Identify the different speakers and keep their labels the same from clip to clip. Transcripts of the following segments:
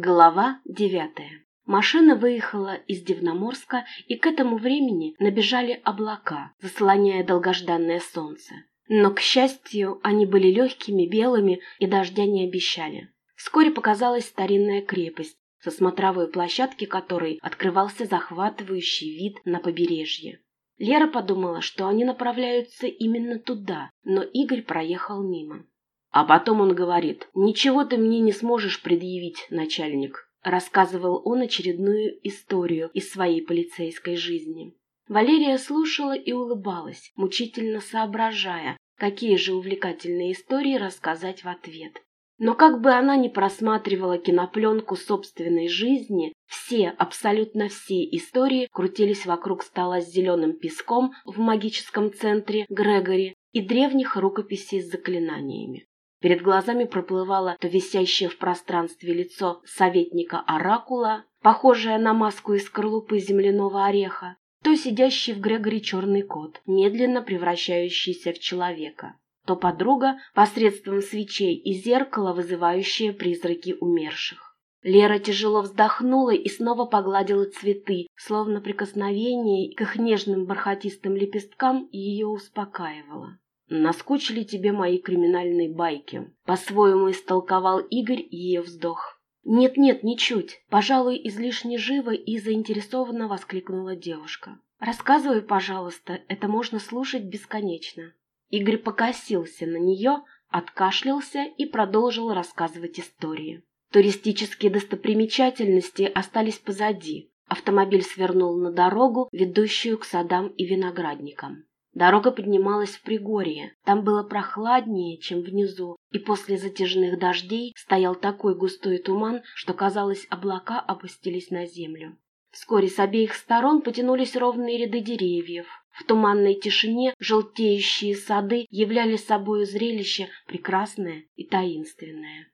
Speaker 1: Глава девятая. Машина выехала из Дивноморска, и к этому времени набежали облака, заслоняя долгожданное солнце. Но, к счастью, они были легкими, белыми и дождя не обещали. Вскоре показалась старинная крепость, со смотровой площадки которой открывался захватывающий вид на побережье. Лера подумала, что они направляются именно туда, но Игорь проехал мимо. А потом он говорит, «Ничего ты мне не сможешь предъявить, начальник», рассказывал он очередную историю из своей полицейской жизни. Валерия слушала и улыбалась, мучительно соображая, какие же увлекательные истории рассказать в ответ. Но как бы она ни просматривала кинопленку собственной жизни, все, абсолютно все истории крутились вокруг стола с зеленым песком в магическом центре Грегори и древних рукописей с заклинаниями. Перед глазами проплывало то висящее в пространстве лицо советника Оракула, похожее на маску из скорлупы земляного ореха, то сидящий в Грегори черный кот, медленно превращающийся в человека, то подруга посредством свечей и зеркала, вызывающая призраки умерших. Лера тяжело вздохнула и снова погладила цветы, словно прикосновение к их нежным бархатистым лепесткам ее успокаивало. «Наскучили тебе мои криминальные байки?» По-своему истолковал Игорь ее вздох. «Нет-нет, ничуть. Пожалуй, излишне живо и заинтересованно воскликнула девушка. Рассказывай, пожалуйста, это можно слушать бесконечно». Игорь покосился на нее, откашлялся и продолжил рассказывать истории. Туристические достопримечательности остались позади. Автомобиль свернул на дорогу, ведущую к садам и виноградникам. Дорога поднималась в Пригорье. Там было прохладнее, чем внизу, и после затяжных дождей стоял такой густой туман, что, казалось, облака опустились на землю. Вскоре с обеих сторон потянулись ровные ряды деревьев. В туманной тишине желтеющие сады являли собою зрелище прекрасное и таинственное.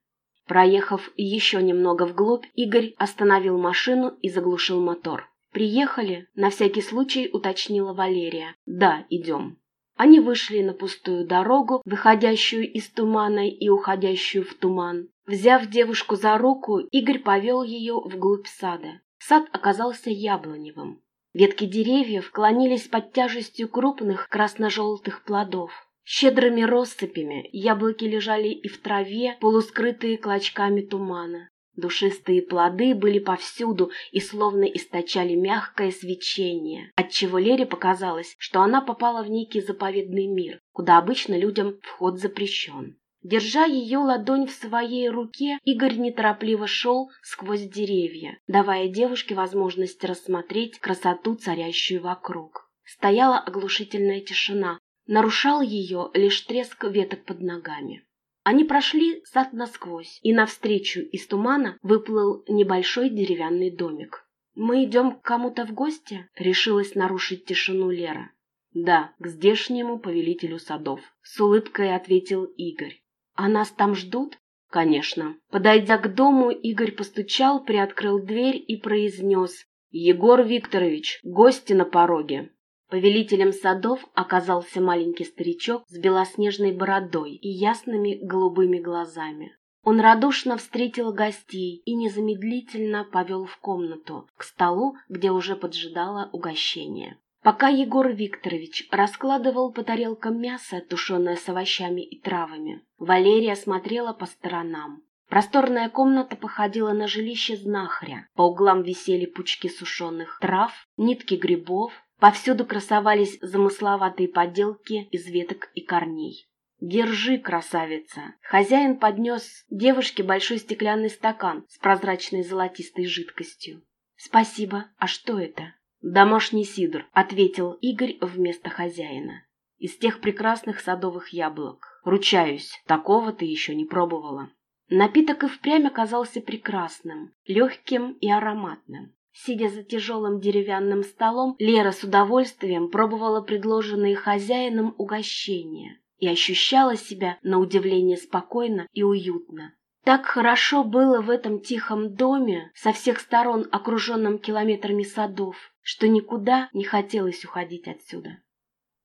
Speaker 1: Проехав еще немного вглубь, Игорь остановил машину и заглушил мотор. «Приехали?» – на всякий случай уточнила Валерия. «Да, идем». Они вышли на пустую дорогу, выходящую из тумана и уходящую в туман. Взяв девушку за руку, Игорь повел ее вглубь сада. Сад оказался яблоневым. Ветки деревьев клонились под тяжестью крупных красно-желтых плодов. Щедрыми россыпями яблоки лежали и в траве, полускрытые клочками тумана. Душистые плоды были повсюду и словно источали мягкое свечение, отчего Лере показалось, что она попала в некий заповедный мир, куда обычно людям вход запрещен. Держа ее ладонь в своей руке, Игорь неторопливо шел сквозь деревья, давая девушке возможность рассмотреть красоту, царящую вокруг. Стояла оглушительная тишина, нарушал ее лишь треск веток под ногами. Они прошли сад насквозь, и навстречу из тумана выплыл небольшой деревянный домик. «Мы идем к кому-то в гости?» — решилась нарушить тишину Лера. «Да, к здешнему повелителю садов», — с улыбкой ответил Игорь. «А нас там ждут?» «Конечно». Подойдя к дому, Игорь постучал, приоткрыл дверь и произнес «Егор Викторович, гости на пороге». Повелителем садов оказался маленький старичок с белоснежной бородой и ясными голубыми глазами. Он радушно встретил гостей и незамедлительно повел в комнату, к столу, где уже поджидало угощение. Пока Егор Викторович раскладывал по тарелкам мясо, тушеное с овощами и травами, Валерия смотрела по сторонам. Просторная комната походила на жилище знахаря. По углам висели пучки сушеных трав, нитки грибов, Повсюду красовались замысловатые поделки из веток и корней. «Держи, красавица!» Хозяин поднес девушке большой стеклянный стакан с прозрачной золотистой жидкостью. «Спасибо. А что это?» «Домашний сидр», — ответил Игорь вместо хозяина. «Из тех прекрасных садовых яблок. Ручаюсь, такого ты еще не пробовала». Напиток и впрямь оказался прекрасным, легким и ароматным. Сидя за тяжелым деревянным столом, Лера с удовольствием пробовала предложенные хозяином угощения и ощущала себя, на удивление, спокойно и уютно. Так хорошо было в этом тихом доме, со всех сторон окруженном километрами садов, что никуда не хотелось уходить отсюда.